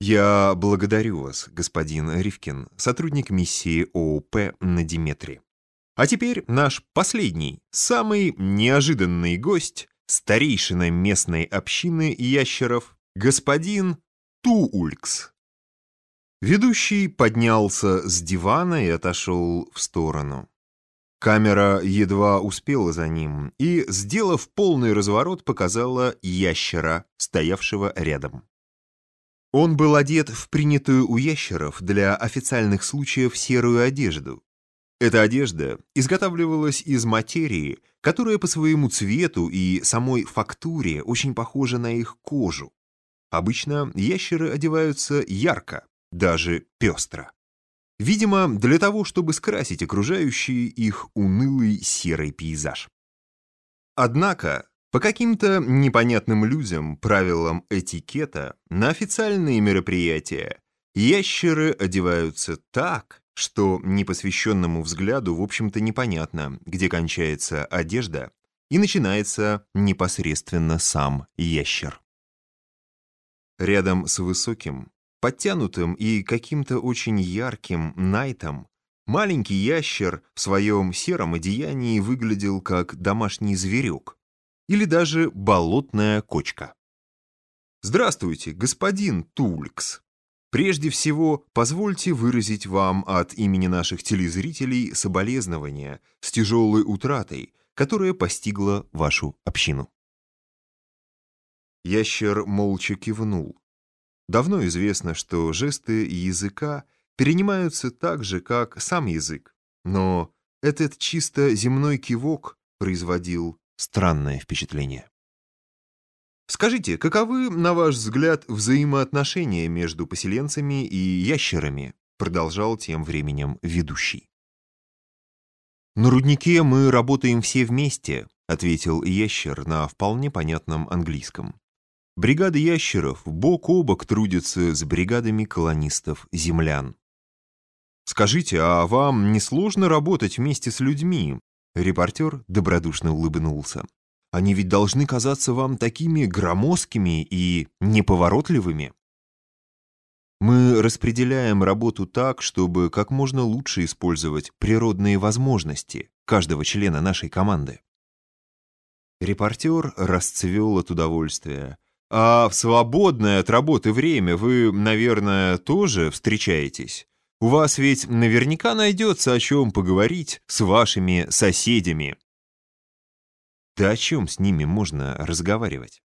Я благодарю вас, господин Ривкин, сотрудник миссии ООП на Диметре. А теперь наш последний, самый неожиданный гость, старейшина местной общины ящеров, господин Туулькс. Ведущий поднялся с дивана и отошел в сторону. Камера едва успела за ним и, сделав полный разворот, показала ящера, стоявшего рядом. Он был одет в принятую у ящеров для официальных случаев серую одежду. Эта одежда изготавливалась из материи, которая по своему цвету и самой фактуре очень похожа на их кожу. Обычно ящеры одеваются ярко, даже пестро. Видимо, для того, чтобы скрасить окружающий их унылый серый пейзаж. Однако, по каким-то непонятным людям, правилам этикета, на официальные мероприятия ящеры одеваются так, что непосвященному взгляду, в общем-то, непонятно, где кончается одежда и начинается непосредственно сам ящер. Рядом с высоким, подтянутым и каким-то очень ярким Найтом, маленький ящер в своем сером одеянии выглядел как домашний зверек или даже болотная кочка. «Здравствуйте, господин Тулькс. Прежде всего, позвольте выразить вам от имени наших телезрителей соболезнования с тяжелой утратой, которая постигла вашу общину». Ящер молча кивнул, Давно известно, что жесты языка перенимаются так же, как сам язык, но этот чисто земной кивок производил странное впечатление. Скажите, каковы, на ваш взгляд, взаимоотношения между поселенцами и ящерами? Продолжал тем временем ведущий. «На руднике мы работаем все вместе», — ответил ящер на вполне понятном английском. Бригады ящеров бок о бок трудятся с бригадами колонистов-землян. «Скажите, а вам не сложно работать вместе с людьми?» Репортер добродушно улыбнулся. «Они ведь должны казаться вам такими громоздкими и неповоротливыми». Мы распределяем работу так, чтобы как можно лучше использовать природные возможности каждого члена нашей команды. Репортер расцвел от удовольствия. А в свободное от работы время вы, наверное, тоже встречаетесь? У вас ведь наверняка найдется о чем поговорить с вашими соседями. Да о чем с ними можно разговаривать?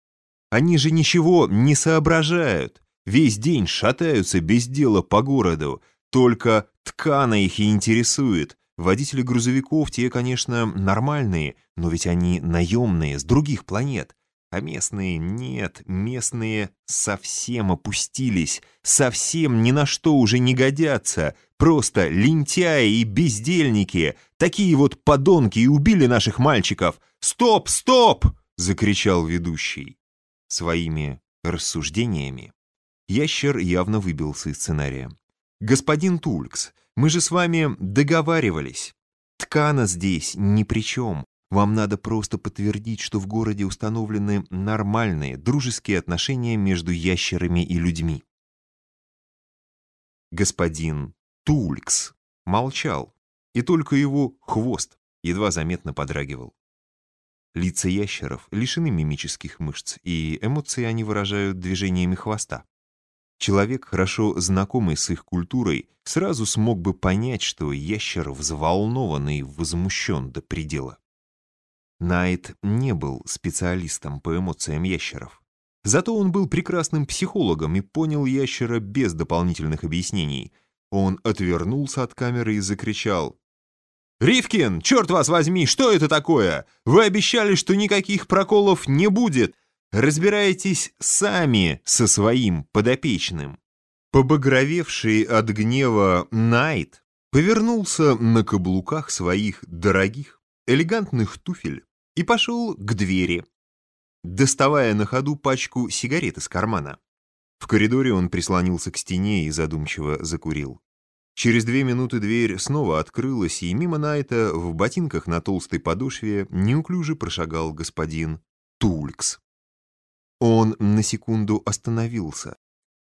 Они же ничего не соображают. Весь день шатаются без дела по городу. Только ткана их и интересует. Водители грузовиков те, конечно, нормальные, но ведь они наемные, с других планет. А местные нет, местные совсем опустились, совсем ни на что уже не годятся, просто лентяи и бездельники, такие вот подонки и убили наших мальчиков. «Стоп, стоп!» — закричал ведущий. Своими рассуждениями ящер явно выбился из сценария. «Господин Тулькс, мы же с вами договаривались. Ткана здесь ни при чем. Вам надо просто подтвердить, что в городе установлены нормальные, дружеские отношения между ящерами и людьми. Господин Тулькс молчал, и только его хвост едва заметно подрагивал. Лица ящеров лишены мимических мышц, и эмоции они выражают движениями хвоста. Человек, хорошо знакомый с их культурой, сразу смог бы понять, что ящер взволнован и возмущен до предела. Найт не был специалистом по эмоциям ящеров. Зато он был прекрасным психологом и понял ящера без дополнительных объяснений. Он отвернулся от камеры и закричал. «Ривкин, черт вас возьми, что это такое? Вы обещали, что никаких проколов не будет. Разбирайтесь сами со своим подопечным». Побагровевший от гнева Найт повернулся на каблуках своих дорогих, элегантных туфель и пошел к двери, доставая на ходу пачку сигарет из кармана. В коридоре он прислонился к стене и задумчиво закурил. Через две минуты дверь снова открылась, и мимо Найта в ботинках на толстой подошве неуклюже прошагал господин Тулькс. Он на секунду остановился,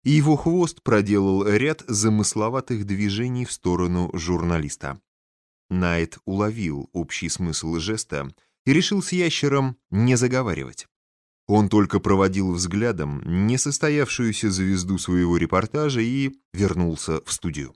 и его хвост проделал ряд замысловатых движений в сторону журналиста. Найт уловил общий смысл жеста и решил с ящером не заговаривать. Он только проводил взглядом несостоявшуюся звезду своего репортажа и вернулся в студию.